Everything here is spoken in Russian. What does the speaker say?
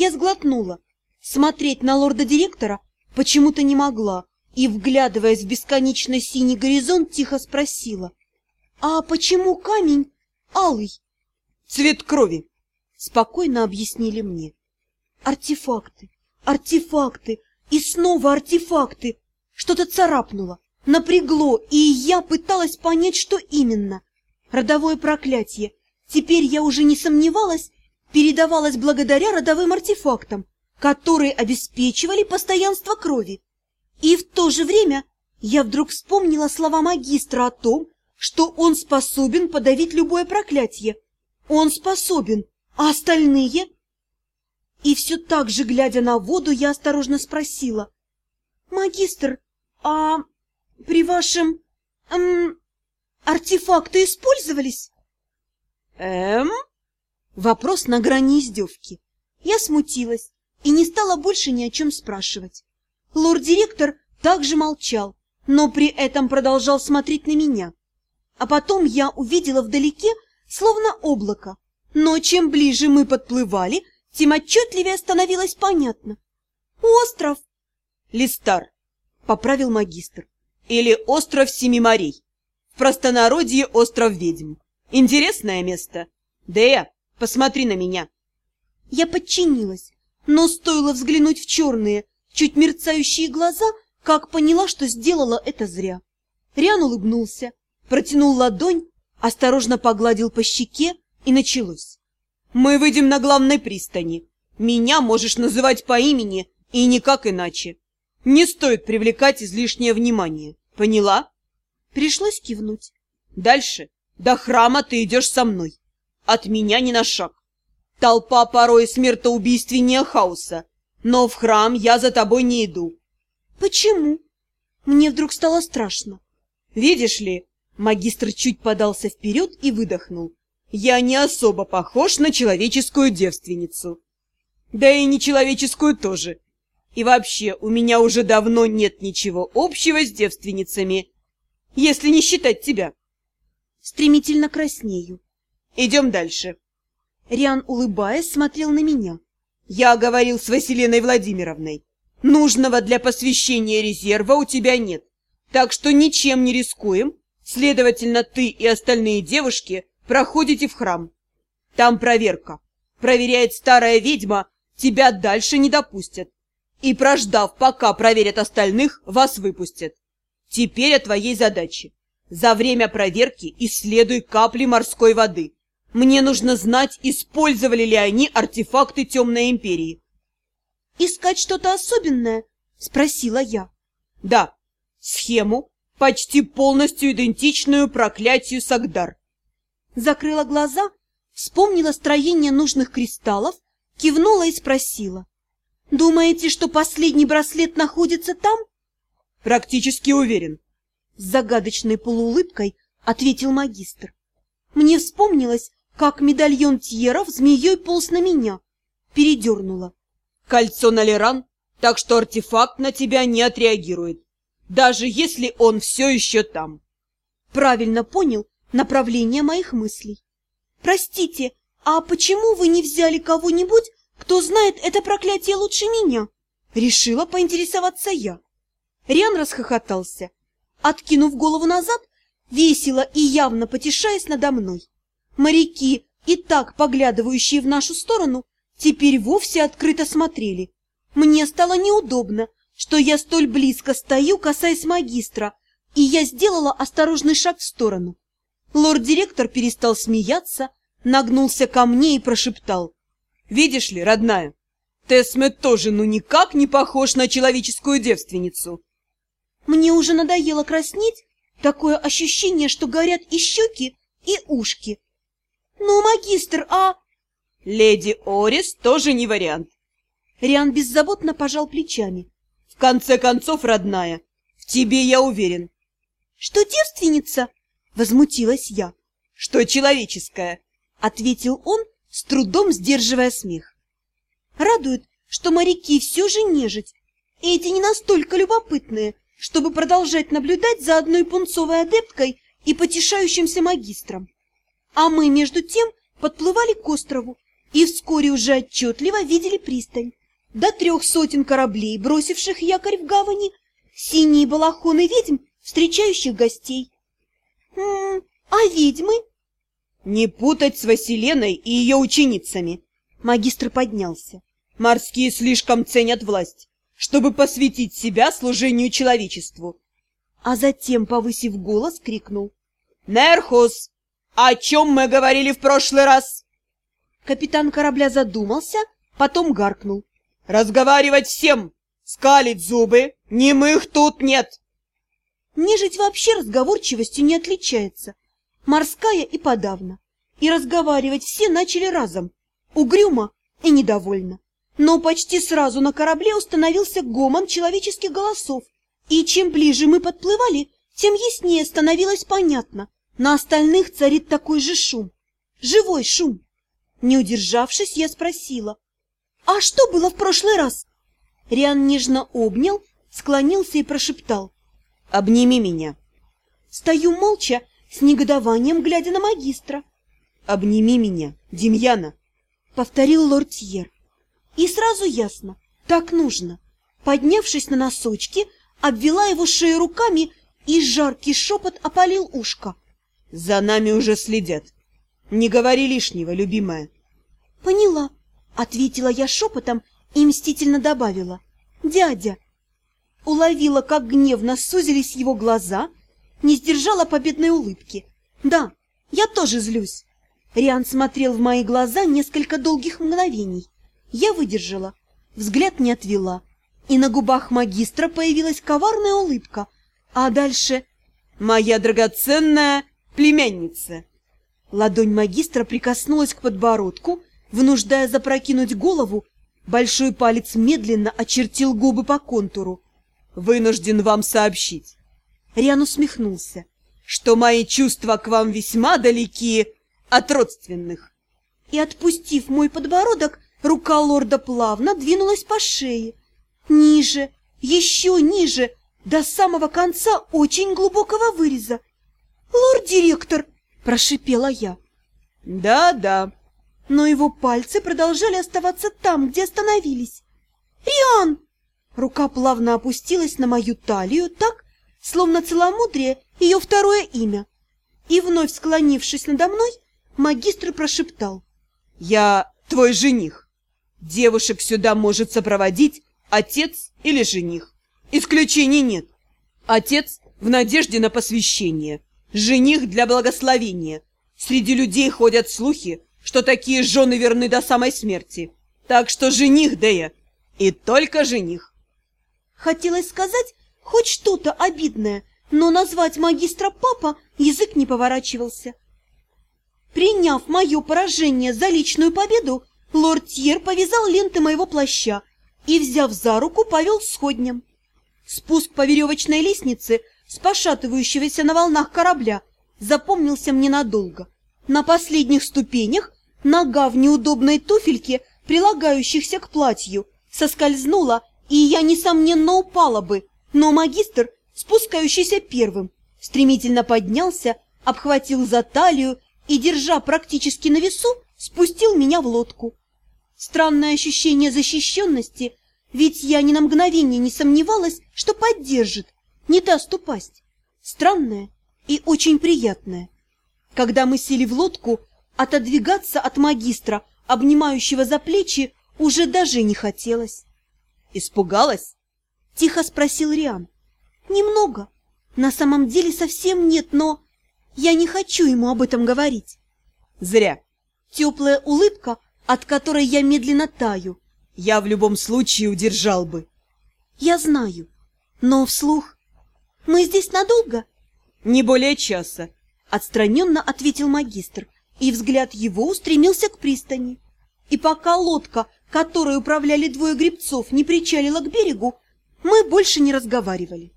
Я сглотнула. Смотреть на лорда-директора почему-то не могла и, вглядываясь в бесконечно синий горизонт, тихо спросила. «А почему камень алый?» «Цвет крови», — спокойно объяснили мне. «Артефакты, артефакты и снова артефакты!» Что-то царапнуло, напрягло, и я пыталась понять, что именно. Родовое проклятие. Теперь я уже не сомневалась, передавалось благодаря родовым артефактам, которые обеспечивали постоянство крови. И в то же время я вдруг вспомнила слова магистра о том, что он способен подавить любое проклятие. Он способен, а остальные? И все так же, глядя на воду, я осторожно спросила. «Магистр, а при вашем... Эм, артефакты использовались?» «Эм?» Вопрос на грани издевки. Я смутилась и не стала больше ни о чем спрашивать. Лорд-директор также молчал, но при этом продолжал смотреть на меня. А потом я увидела вдалеке, словно облако. Но чем ближе мы подплывали, тем отчетливее становилось понятно. «Остров!» «Листар», — поправил магистр. «Или остров Семи морей. В простонародье остров ведьм. Интересное место. Дея, посмотри на меня». Я подчинилась, но стоило взглянуть в черные, чуть мерцающие глаза, как поняла, что сделала это зря. Риан улыбнулся, протянул ладонь, осторожно погладил по щеке, и началось. «Мы выйдем на главной пристани. Меня можешь называть по имени и никак иначе. Не стоит привлекать излишнее внимание. Поняла?» Пришлось кивнуть. «Дальше. До храма ты идешь со мной. От меня ни на шаг. Толпа порой смертоубийственнее хаоса. Но в храм я за тобой не иду. Почему? Мне вдруг стало страшно. Видишь ли, магистр чуть подался вперед и выдохнул. Я не особо похож на человеческую девственницу. Да и нечеловеческую тоже. И вообще, у меня уже давно нет ничего общего с девственницами, если не считать тебя. Стремительно краснею. Идем дальше. Риан, улыбаясь, смотрел на меня. Я говорил с Василиной Владимировной. Нужного для посвящения резерва у тебя нет, так что ничем не рискуем. Следовательно, ты и остальные девушки проходите в храм. Там проверка. Проверяет старая ведьма, тебя дальше не допустят. И прождав, пока проверят остальных, вас выпустят. Теперь о твоей задаче. За время проверки исследуй капли морской воды. Мне нужно знать, использовали ли они артефакты Темной Империи. «Искать что-то особенное?» — спросила я. «Да, схему, почти полностью идентичную проклятию Сагдар». Закрыла глаза, вспомнила строение нужных кристаллов, кивнула и спросила. «Думаете, что последний браслет находится там?» «Практически уверен», — с загадочной полуулыбкой ответил магистр. Мне вспомнилось, как медальон Тьеров змеей полз на меня. Передернула. Кольцо на Леран, так что артефакт на тебя не отреагирует, даже если он все еще там. Правильно понял направление моих мыслей. Простите, а почему вы не взяли кого-нибудь, кто знает это проклятие лучше меня? Решила поинтересоваться я. Риан расхохотался, откинув голову назад, весело и явно потешаясь надо мной. Моряки, и так поглядывающие в нашу сторону, теперь вовсе открыто смотрели. Мне стало неудобно, что я столь близко стою, касаясь магистра, и я сделала осторожный шаг в сторону. Лорд-директор перестал смеяться, нагнулся ко мне и прошептал. «Видишь ли, родная, Тесме тоже ну никак не похож на человеческую девственницу». Мне уже надоело краснеть, такое ощущение, что горят и щеки, и ушки. «Ну, магистр, а...» «Леди Орис тоже не вариант». Риан беззаботно пожал плечами. «В конце концов, родная, в тебе я уверен». «Что девственница?» — возмутилась я. «Что человеческая?» — ответил он, с трудом сдерживая смех. «Радует, что моряки все же нежить, и эти не настолько любопытные, чтобы продолжать наблюдать за одной пунцовой адепткой и потешающимся магистром. А мы, между тем, подплывали к острову, и вскоре уже отчетливо видели пристань. До трех сотен кораблей, бросивших якорь в гавани, синие балахоны ведьм, встречающих гостей. М -м, а ведьмы? Не путать с Василеной и ее ученицами. Магистр поднялся. Морские слишком ценят власть, чтобы посвятить себя служению человечеству. А затем, повысив голос, крикнул. Нерхус, о чем мы говорили в прошлый раз? Капитан корабля задумался, потом гаркнул. Разговаривать всем! Скалить зубы! Немых тут нет! Нежить вообще разговорчивостью не отличается. Морская и подавно. И разговаривать все начали разом. Угрюмо и недовольно. Но почти сразу на корабле установился гомон человеческих голосов. И чем ближе мы подплывали, тем яснее становилось понятно. На остальных царит такой же шум. Живой шум. Не удержавшись, я спросила. «А что было в прошлый раз?» Риан нежно обнял, склонился и прошептал. «Обними меня». Стою молча, с негодованием глядя на магистра. «Обними меня, Демьяна», — повторил лортьер. И сразу ясно, так нужно. Поднявшись на носочки, обвела его шею руками, и жаркий шепот опалил ушко. «За нами уже следят. Не говори лишнего, любимая». «Поняла», — ответила я шепотом и мстительно добавила. «Дядя!» Уловила, как гневно сузились его глаза, не сдержала победной улыбки. «Да, я тоже злюсь». Риан смотрел в мои глаза несколько долгих мгновений. Я выдержала, взгляд не отвела, и на губах магистра появилась коварная улыбка, а дальше «Моя драгоценная племянница!» Ладонь магистра прикоснулась к подбородку, вынуждая запрокинуть голову, большой палец медленно очертил губы по контуру. «Вынужден вам сообщить!» Риан усмехнулся. «Что мои чувства к вам весьма далеки от родственных!» И, отпустив мой подбородок, рука лорда плавно двинулась по шее. Ниже, еще ниже, до самого конца очень глубокого выреза. «Лорд-директор!» – прошипела я. «Да-да». Но его пальцы продолжали оставаться там, где остановились. «Риан!» Рука плавно опустилась на мою талию так, словно целомудрие ее второе имя. И вновь склонившись надо мной, магистр прошептал. «Я твой жених. Девушек сюда может сопроводить отец или жених. Исключений нет. Отец в надежде на посвящение, жених для благословения. Среди людей ходят слухи, что такие жены верны до самой смерти. Так что жених, Дея, и только жених. Хотелось сказать хоть что-то обидное, но назвать магистра папа язык не поворачивался. Приняв мое поражение за личную победу, лорд Тьер повязал ленты моего плаща и, взяв за руку, повел сходням. Спуск по веревочной лестнице с пошатывающегося на волнах корабля запомнился мне надолго. На последних ступенях нога в неудобной туфельке, прилагающихся к платью, соскользнула, и я, несомненно, упала бы, но магистр, спускающийся первым, стремительно поднялся, обхватил за талию и, держа практически на весу, спустил меня в лодку. Странное ощущение защищенности, ведь я ни на мгновение не сомневалась, что поддержит, не даст упасть. Странное и очень приятное. Когда мы сели в лодку, отодвигаться от магистра, обнимающего за плечи, уже даже не хотелось. «Испугалась?» — тихо спросил Риан. «Немного. На самом деле совсем нет, но я не хочу ему об этом говорить». «Зря». Теплая улыбка, от которой я медленно таю. «Я в любом случае удержал бы». «Я знаю, но вслух...» «Мы здесь надолго?» «Не более часа», — отстраненно ответил магистр, и взгляд его устремился к пристани. И пока лодка, которой управляли двое гребцов, не причалила к берегу, мы больше не разговаривали.